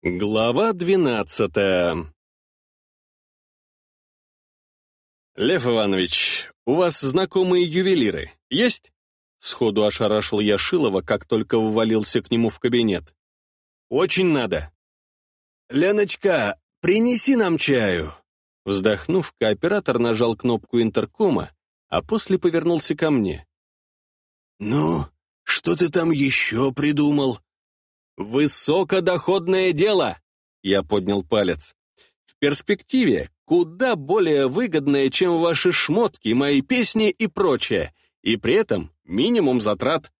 Глава двенадцатая «Лев Иванович, у вас знакомые ювелиры есть?» Сходу ошарашил я Шилова, как только ввалился к нему в кабинет. «Очень надо». «Леночка, принеси нам чаю!» Вздохнув, кооператор нажал кнопку интеркома, а после повернулся ко мне. «Ну, что ты там еще придумал?» «Высокодоходное дело!» Я поднял палец. «В перспективе куда более выгодное, чем ваши шмотки, мои песни и прочее, и при этом минимум затрат.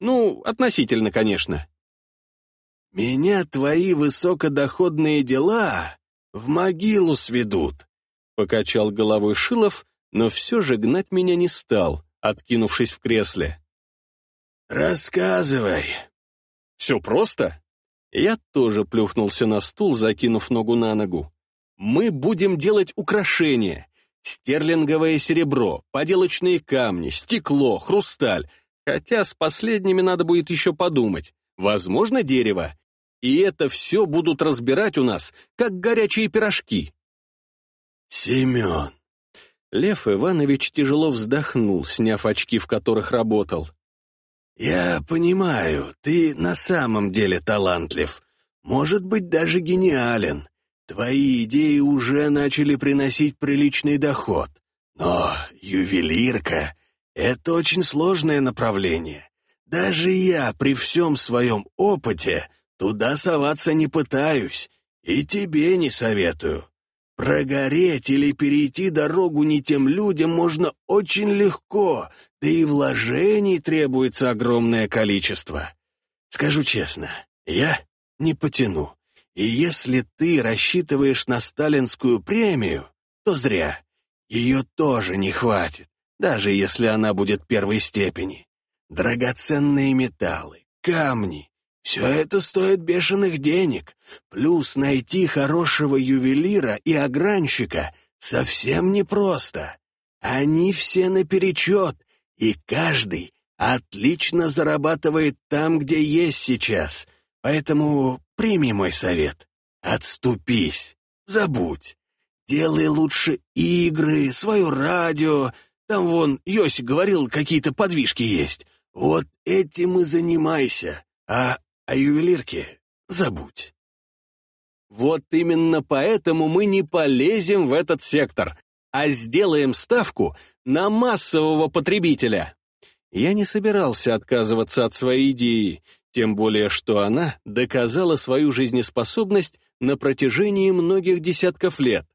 Ну, относительно, конечно». «Меня твои высокодоходные дела в могилу сведут», — покачал головой Шилов, но все же гнать меня не стал, откинувшись в кресле. «Рассказывай», все просто? Я тоже плюхнулся на стул, закинув ногу на ногу. Мы будем делать украшения. Стерлинговое серебро, поделочные камни, стекло, хрусталь. Хотя с последними надо будет еще подумать. Возможно, дерево. И это все будут разбирать у нас, как горячие пирожки. Семен. Лев Иванович тяжело вздохнул, сняв очки, в которых работал. «Я понимаю, ты на самом деле талантлив, может быть, даже гениален. Твои идеи уже начали приносить приличный доход. Но ювелирка — это очень сложное направление. Даже я при всем своем опыте туда соваться не пытаюсь, и тебе не советую. Прогореть или перейти дорогу не тем людям можно очень легко, да и вложений требуется огромное количество. Скажу честно, я не потяну. И если ты рассчитываешь на сталинскую премию, то зря. Ее тоже не хватит, даже если она будет первой степени. Драгоценные металлы, камни, все это стоит бешеных денег, плюс найти хорошего ювелира и огранщика совсем непросто. Они все наперечет, и каждый отлично зарабатывает там, где есть сейчас. Поэтому прими мой совет. Отступись, забудь. Делай лучше игры, свое радио. Там вон, Йосик говорил, какие-то подвижки есть. Вот этим и занимайся. А а ювелирке забудь. Вот именно поэтому мы не полезем в этот сектор, а сделаем ставку на массового потребителя. Я не собирался отказываться от своей идеи, тем более что она доказала свою жизнеспособность на протяжении многих десятков лет.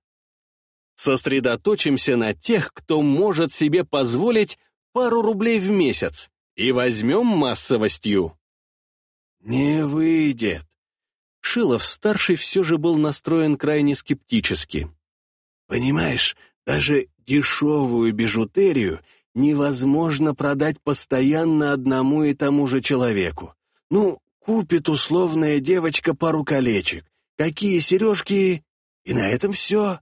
Сосредоточимся на тех, кто может себе позволить пару рублей в месяц, и возьмем массовостью. «Не выйдет». Шилов-старший все же был настроен крайне скептически. «Понимаешь, даже дешевую бижутерию невозможно продать постоянно одному и тому же человеку. Ну, купит условная девочка пару колечек, какие сережки, и на этом все.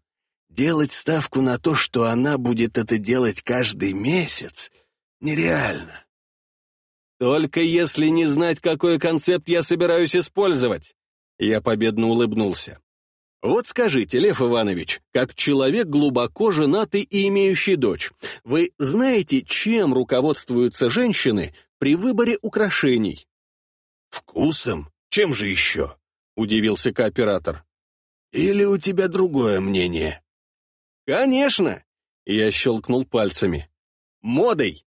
Делать ставку на то, что она будет это делать каждый месяц, нереально. Только если не знать, какой концепт я собираюсь использовать. Я победно улыбнулся. Вот скажите, Лев Иванович, как человек глубоко женатый и имеющий дочь, вы знаете, чем руководствуются женщины при выборе украшений? Вкусом? Чем же еще? Удивился кооператор. Или у тебя другое мнение? Конечно! Я щелкнул пальцами. Модой.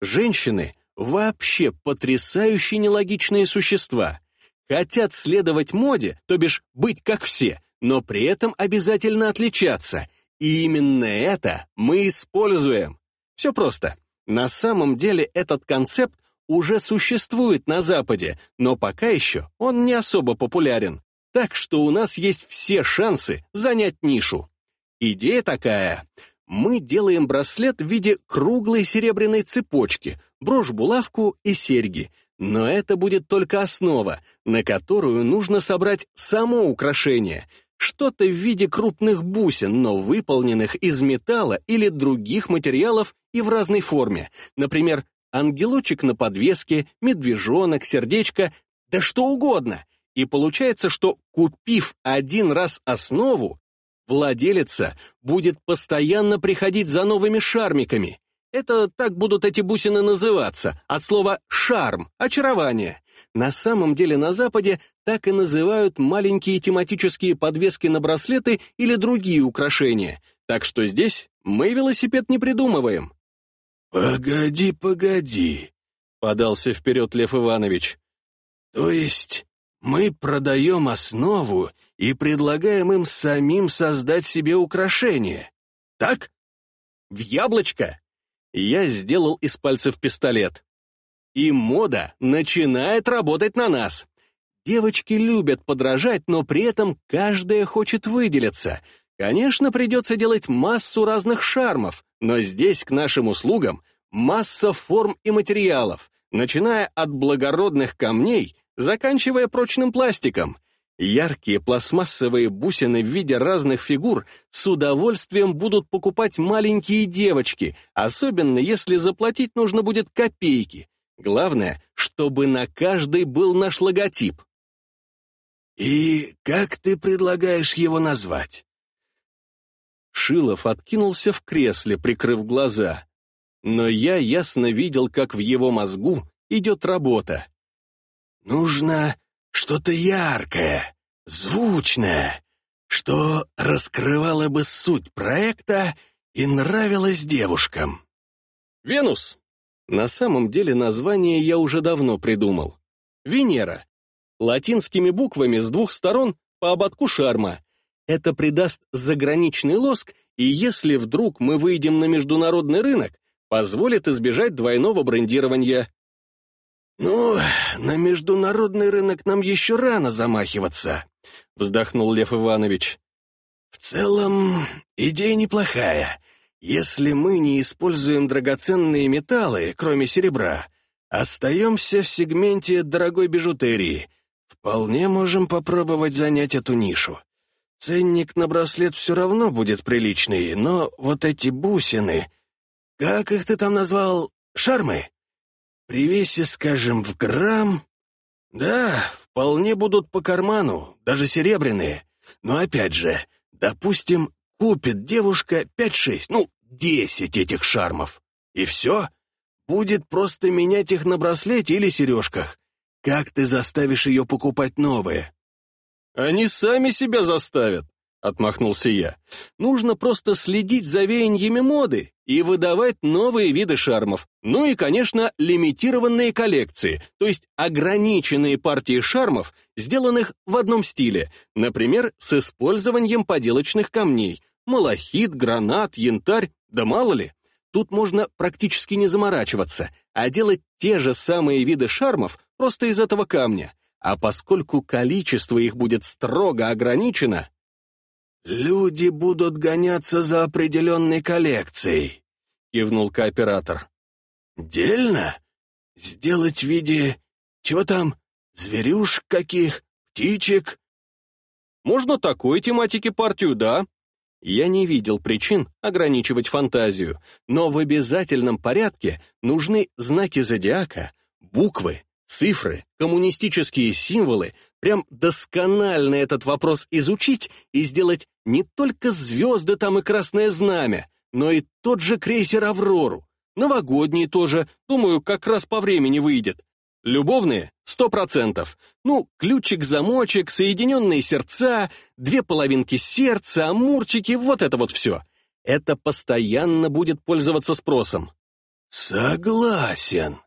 Женщины Вообще потрясающе нелогичные существа. Хотят следовать моде, то бишь быть как все, но при этом обязательно отличаться. И именно это мы используем. Все просто. На самом деле этот концепт уже существует на Западе, но пока еще он не особо популярен. Так что у нас есть все шансы занять нишу. Идея такая. Мы делаем браслет в виде круглой серебряной цепочки, брошь-булавку и серьги. Но это будет только основа, на которую нужно собрать само украшение, что-то в виде крупных бусин, но выполненных из металла или других материалов и в разной форме. Например, ангелочек на подвеске, медвежонок, сердечко, да что угодно. И получается, что купив один раз основу, владелица будет постоянно приходить за новыми шармиками. Это так будут эти бусины называться, от слова «шарм» — очарование. На самом деле на Западе так и называют маленькие тематические подвески на браслеты или другие украшения, так что здесь мы велосипед не придумываем. «Погоди, погоди», — подался вперед Лев Иванович. «То есть мы продаем основу и предлагаем им самим создать себе украшение, так?» «В яблочко!» Я сделал из пальцев пистолет. И мода начинает работать на нас. Девочки любят подражать, но при этом каждая хочет выделиться. Конечно, придется делать массу разных шармов, но здесь к нашим услугам масса форм и материалов, начиная от благородных камней, заканчивая прочным пластиком. Яркие пластмассовые бусины в виде разных фигур с удовольствием будут покупать маленькие девочки, особенно если заплатить нужно будет копейки. Главное, чтобы на каждой был наш логотип. «И как ты предлагаешь его назвать?» Шилов откинулся в кресле, прикрыв глаза. Но я ясно видел, как в его мозгу идет работа. «Нужно что-то яркое, звучное, что раскрывало бы суть проекта и нравилось девушкам». «Венус». На самом деле название я уже давно придумал. «Венера». Латинскими буквами с двух сторон по ободку шарма. Это придаст заграничный лоск, и если вдруг мы выйдем на международный рынок, позволит избежать двойного брендирования. «Ну, на международный рынок нам еще рано замахиваться», — вздохнул Лев Иванович. «В целом, идея неплохая. Если мы не используем драгоценные металлы, кроме серебра, остаемся в сегменте дорогой бижутерии. Вполне можем попробовать занять эту нишу. Ценник на браслет все равно будет приличный, но вот эти бусины... Как их ты там назвал? Шармы?» При весе, скажем, в грамм... Да, вполне будут по карману, даже серебряные. Но опять же, допустим, купит девушка пять-шесть, ну, десять этих шармов. И все? Будет просто менять их на браслете или сережках. Как ты заставишь ее покупать новые? Они сами себя заставят. — отмахнулся я. «Нужно просто следить за веяниями моды и выдавать новые виды шармов. Ну и, конечно, лимитированные коллекции, то есть ограниченные партии шармов, сделанных в одном стиле, например, с использованием поделочных камней, малахит, гранат, янтарь, да мало ли. Тут можно практически не заморачиваться, а делать те же самые виды шармов просто из этого камня. А поскольку количество их будет строго ограничено, «Люди будут гоняться за определенной коллекцией», — кивнул кооператор. «Дельно? Сделать в виде... чего там? Зверюш каких? Птичек?» «Можно такой тематики партию, да?» Я не видел причин ограничивать фантазию, но в обязательном порядке нужны знаки зодиака, буквы, цифры, коммунистические символы, прям досконально этот вопрос изучить и сделать не только звезды там и красное знамя, но и тот же крейсер «Аврору». Новогодние тоже, думаю, как раз по времени выйдет. Любовные — сто процентов. Ну, ключик-замочек, соединенные сердца, две половинки сердца, амурчики, вот это вот все. Это постоянно будет пользоваться спросом. «Согласен»,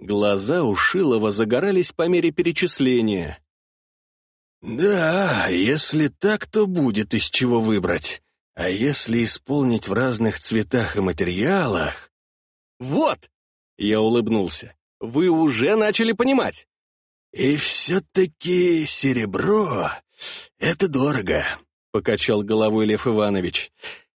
Глаза у Шилова загорались по мере перечисления. «Да, если так, то будет из чего выбрать. А если исполнить в разных цветах и материалах...» «Вот!» — я улыбнулся. «Вы уже начали понимать!» «И все-таки серебро — это дорого», — покачал головой Лев Иванович.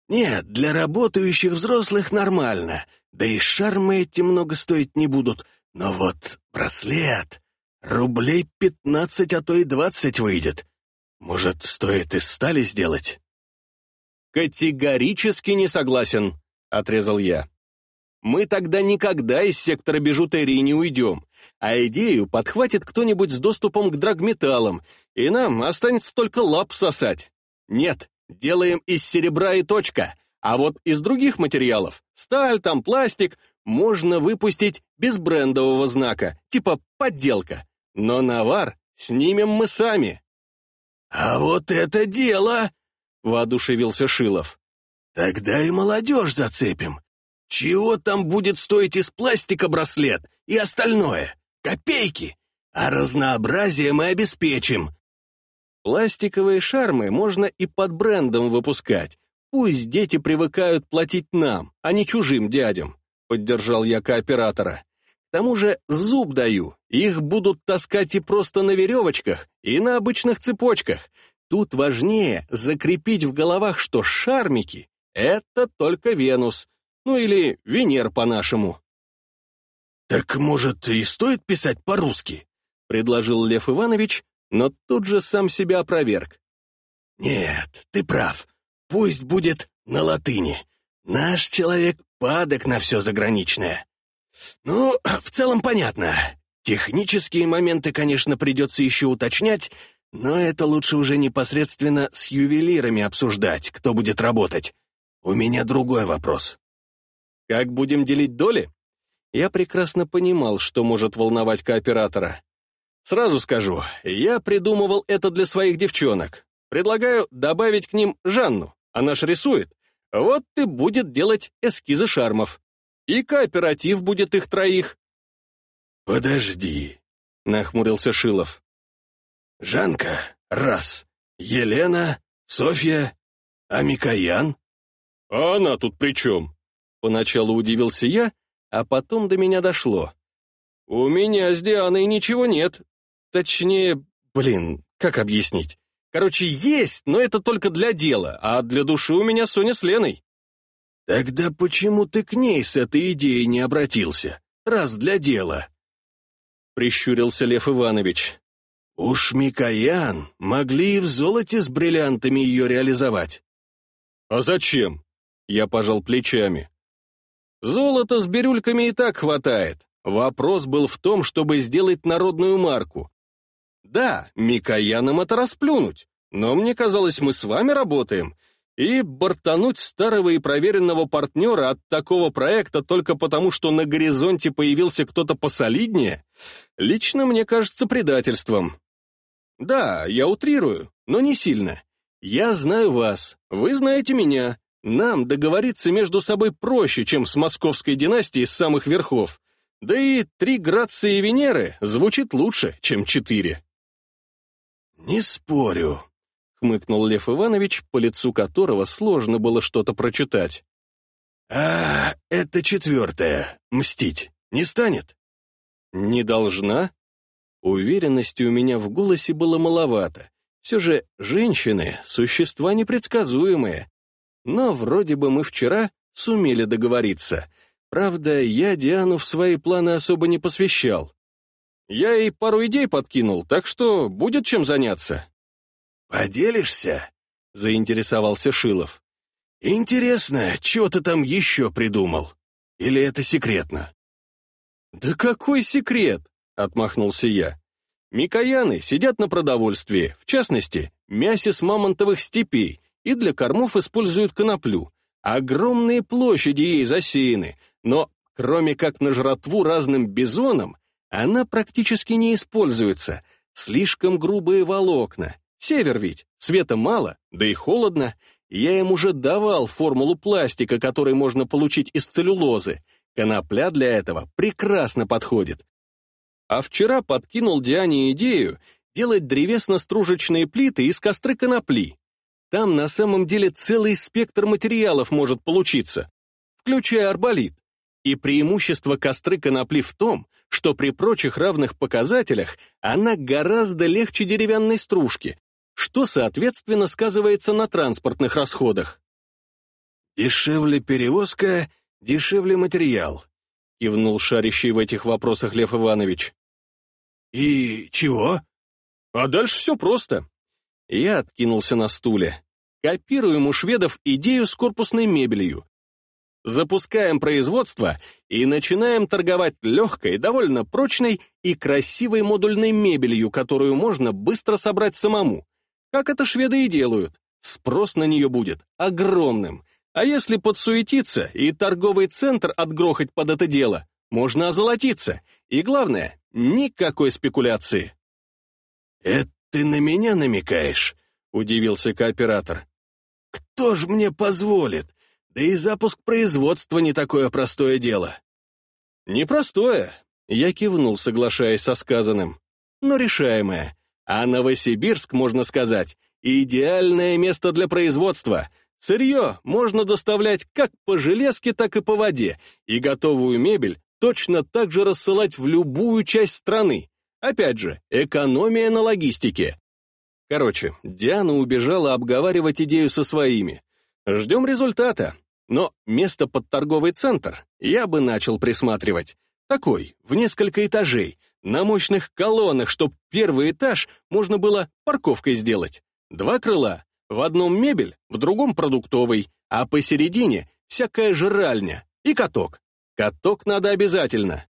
«Нет, для работающих взрослых нормально, да и шармы эти много стоить не будут, но вот браслет... Рублей пятнадцать, а то и двадцать выйдет. Может, стоит из стали сделать?» «Категорически не согласен», — отрезал я. Мы тогда никогда из сектора бижутерии не уйдем, а идею подхватит кто-нибудь с доступом к драгметаллам, и нам останется только лап сосать. Нет, делаем из серебра и точка, а вот из других материалов, сталь там, пластик, можно выпустить без брендового знака, типа подделка. Но навар снимем мы сами. «А вот это дело!» — воодушевился Шилов. «Тогда и молодежь зацепим. Чего там будет стоить из пластика браслет и остальное? Копейки. А разнообразие мы обеспечим. Пластиковые шармы можно и под брендом выпускать. Пусть дети привыкают платить нам, а не чужим дядям, поддержал я кооператора. К тому же зуб даю, их будут таскать и просто на веревочках, и на обычных цепочках. Тут важнее закрепить в головах, что шармики — это только Венус, ну или Венер по-нашему. «Так, может, и стоит писать по-русски?» — предложил Лев Иванович, но тут же сам себя опроверг. «Нет, ты прав. Пусть будет на латыни. Наш человек падок на все заграничное. Ну, в целом понятно. Технические моменты, конечно, придется еще уточнять, но это лучше уже непосредственно с ювелирами обсуждать, кто будет работать. У меня другой вопрос. Как будем делить доли? Я прекрасно понимал, что может волновать кооператора. Сразу скажу, я придумывал это для своих девчонок. Предлагаю добавить к ним Жанну, она ж рисует. Вот и будет делать эскизы шармов. И кооператив будет их троих. «Подожди», — нахмурился Шилов. «Жанка — раз, Елена, Софья, а Микоян?» «А она тут при чем?» Поначалу удивился я, а потом до меня дошло. «У меня с Дианой ничего нет. Точнее, блин, как объяснить? Короче, есть, но это только для дела, а для души у меня Соня с Леной». «Тогда почему ты к ней с этой идеей не обратился, раз для дела?» Прищурился Лев Иванович. «Уж Микоян могли и в золоте с бриллиантами ее реализовать». «А зачем?» Я пожал плечами. Золота с бирюльками и так хватает. Вопрос был в том, чтобы сделать народную марку. Да, Микоянам это расплюнуть, но мне казалось, мы с вами работаем, и бортануть старого и проверенного партнера от такого проекта только потому, что на горизонте появился кто-то посолиднее, лично мне кажется предательством. Да, я утрирую, но не сильно. Я знаю вас, вы знаете меня, нам договориться между собой проще, чем с московской династией с самых верхов. Да и три Грации Венеры звучит лучше, чем четыре. «Не спорю», — хмыкнул Лев Иванович, по лицу которого сложно было что-то прочитать. «А это четвертое. Мстить не станет?» «Не должна?» Уверенности у меня в голосе было маловато. Все же женщины — существа непредсказуемые, но вроде бы мы вчера сумели договориться. Правда, я Диану в свои планы особо не посвящал. Я ей пару идей подкинул, так что будет чем заняться. «Поделишься?» — заинтересовался Шилов. «Интересно, что ты там еще придумал? Или это секретно?» «Да какой секрет?» — отмахнулся я. «Микояны сидят на продовольствии, в частности, мясе с мамонтовых степей, и для кормов используют коноплю. Огромные площади ей засеяны, но кроме как на жратву разным бизонам, она практически не используется. Слишком грубые волокна. Север ведь, света мало, да и холодно. Я им уже давал формулу пластика, который можно получить из целлюлозы. Конопля для этого прекрасно подходит. А вчера подкинул Диане идею делать древесно-стружечные плиты из костры конопли. Там на самом деле целый спектр материалов может получиться, включая арболит. И преимущество костры конопли в том, что при прочих равных показателях она гораздо легче деревянной стружки, что, соответственно, сказывается на транспортных расходах. «Дешевле перевозка, дешевле материал», — кивнул шарящий в этих вопросах Лев Иванович. «И чего?» «А дальше все просто». Я откинулся на стуле. Копируем у шведов идею с корпусной мебелью. Запускаем производство и начинаем торговать легкой, довольно прочной и красивой модульной мебелью, которую можно быстро собрать самому. Как это шведы и делают. Спрос на нее будет огромным. А если подсуетиться и торговый центр отгрохать под это дело, можно озолотиться. И главное, никакой спекуляции. «Это ты на меня намекаешь?» — удивился кооператор. «Кто ж мне позволит? Да и запуск производства не такое простое дело». «Непростое», — я кивнул, соглашаясь со сказанным, «но решаемое. А Новосибирск, можно сказать, идеальное место для производства. Сырье можно доставлять как по железке, так и по воде, и готовую мебель точно так же рассылать в любую часть страны. Опять же, экономия на логистике. Короче, Диана убежала обговаривать идею со своими. Ждем результата. Но место под торговый центр я бы начал присматривать. Такой, в несколько этажей, на мощных колоннах, чтоб первый этаж можно было парковкой сделать. Два крыла, в одном мебель, в другом продуктовый, а посередине всякая жральня и каток. Каток надо обязательно.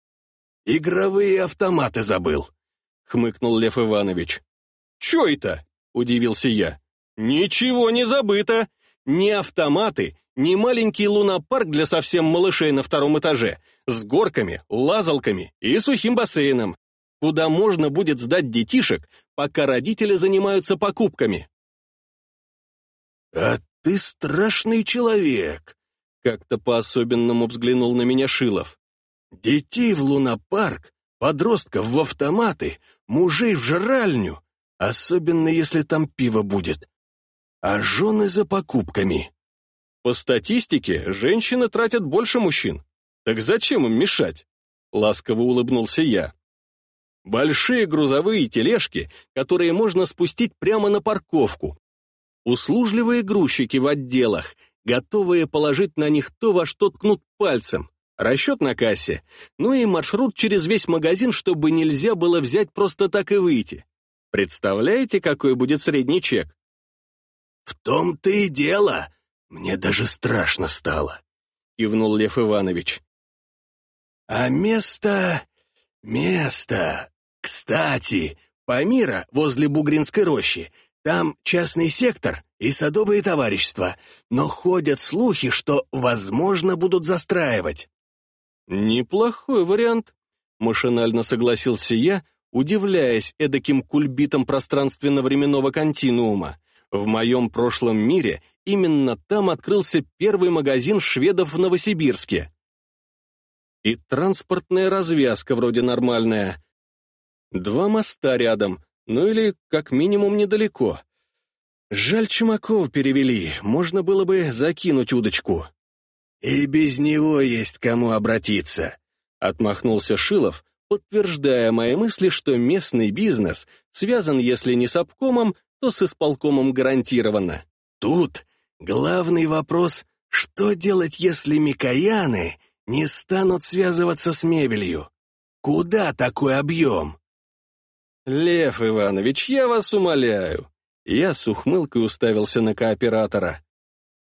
«Игровые автоматы забыл», — хмыкнул Лев Иванович. «Чё это?» — удивился я. «Ничего не забыто. Ни автоматы, ни маленький лунопарк для совсем малышей на втором этаже, с горками, лазалками и сухим бассейном, куда можно будет сдать детишек, пока родители занимаются покупками». «А ты страшный человек», — как-то по-особенному взглянул на меня Шилов. «Детей в лунопарк, подростков в автоматы, мужей в жральню, особенно если там пиво будет, а жены за покупками». По статистике, женщины тратят больше мужчин. Так зачем им мешать? Ласково улыбнулся я. Большие грузовые тележки, которые можно спустить прямо на парковку. Услужливые грузчики в отделах, готовые положить на них то, во что ткнут пальцем. Расчет на кассе, ну и маршрут через весь магазин, чтобы нельзя было взять просто так и выйти. Представляете, какой будет средний чек? «В том-то и дело», «Мне даже страшно стало», — кивнул Лев Иванович. «А место... место... Кстати, Памира возле Бугринской рощи, там частный сектор и садовые товарищества, но ходят слухи, что, возможно, будут застраивать». «Неплохой вариант», — машинально согласился я, удивляясь эдаким кульбитом пространственно-временного континуума. В моем прошлом мире именно там открылся первый магазин шведов в Новосибирске. И транспортная развязка вроде нормальная. Два моста рядом, ну или как минимум недалеко. Жаль, Чумаков перевели, можно было бы закинуть удочку. «И без него есть кому обратиться», — отмахнулся Шилов, подтверждая мои мысли, что местный бизнес связан, если не с обкомом, то с исполкомом гарантированно. Тут главный вопрос, что делать, если микояны не станут связываться с мебелью? Куда такой объем? Лев Иванович, я вас умоляю. Я с ухмылкой уставился на кооператора.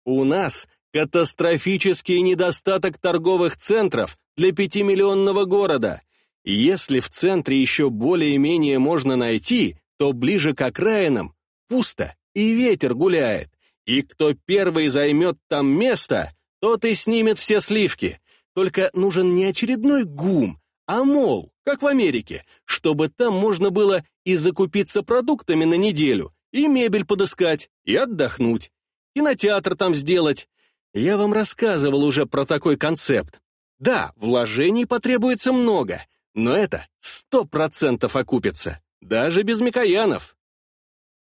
У нас катастрофический недостаток торговых центров для пятимиллионного города. Если в центре еще более-менее можно найти, то ближе к окраинам пусто, и ветер гуляет. И кто первый займет там место, тот и снимет все сливки. Только нужен не очередной гум, а мол, как в Америке, чтобы там можно было и закупиться продуктами на неделю, и мебель подыскать, и отдохнуть, кинотеатр там сделать. Я вам рассказывал уже про такой концепт. Да, вложений потребуется много, но это сто процентов окупится, даже без Микоянов.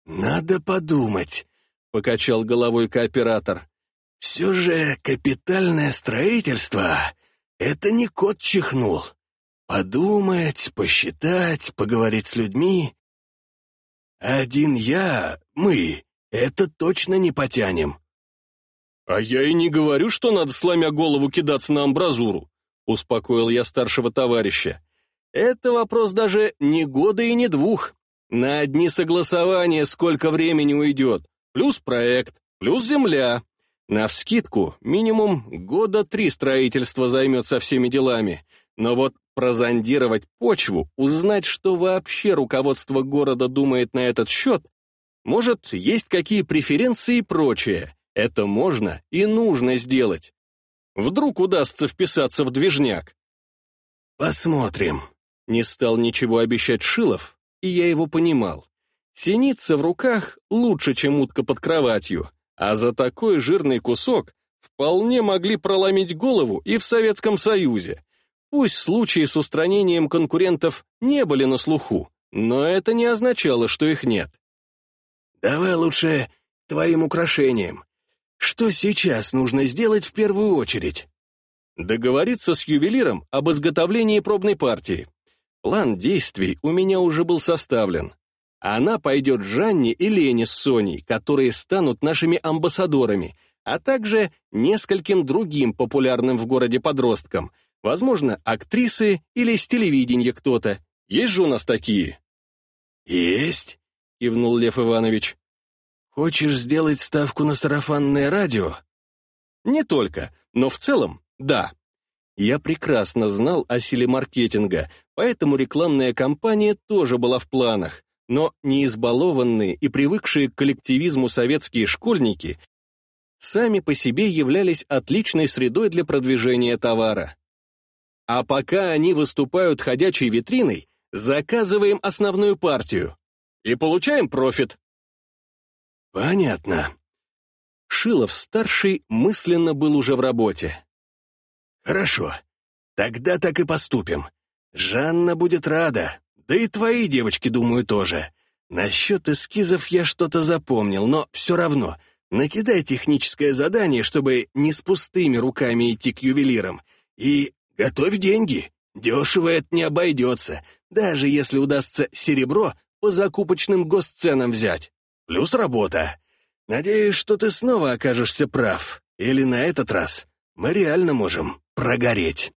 «Надо подумать», — покачал головой кооператор. «Все же капитальное строительство — это не кот чихнул. Подумать, посчитать, поговорить с людьми. Один я, мы, это точно не потянем». «А я и не говорю, что надо, сломя голову, кидаться на амбразуру», — успокоил я старшего товарища. «Это вопрос даже не года и не двух. На одни согласования сколько времени уйдет, плюс проект, плюс земля. Навскидку, минимум года три строительства займет со всеми делами. Но вот прозондировать почву, узнать, что вообще руководство города думает на этот счет, может, есть какие преференции и прочее. Это можно и нужно сделать. Вдруг удастся вписаться в движняк. Посмотрим. Не стал ничего обещать Шилов, и я его понимал. Синица в руках лучше, чем утка под кроватью, а за такой жирный кусок вполне могли проломить голову и в Советском Союзе. Пусть случаи с устранением конкурентов не были на слуху, но это не означало, что их нет. «Давай лучше твоим украшением. Что сейчас нужно сделать в первую очередь?» Договориться с ювелиром об изготовлении пробной партии. План действий у меня уже был составлен. Она пойдет Жанне и Лене с Соней, которые станут нашими амбассадорами, а также нескольким другим популярным в городе подросткам, возможно, актрисы или с телевидения кто-то. Есть же у нас такие? «Есть», — кивнул Лев Иванович. «Хочешь сделать ставку на сарафанное радио?» «Не только, но в целом, да». Я прекрасно знал о силе маркетинга, поэтому рекламная кампания тоже была в планах, но не избалованные и привыкшие к коллективизму советские школьники сами по себе являлись отличной средой для продвижения товара. А пока они выступают ходячей витриной, заказываем основную партию и получаем профит. Понятно. Шилов-старший мысленно был уже в работе. Хорошо, тогда так и поступим. Жанна будет рада, да и твои девочки, думаю, тоже. Насчет эскизов я что-то запомнил, но все равно, накидай техническое задание, чтобы не с пустыми руками идти к ювелирам, и готовь деньги. Дешево это не обойдется, даже если удастся серебро по закупочным госценам взять. Плюс работа. Надеюсь, что ты снова окажешься прав. Или на этот раз мы реально можем прогореть.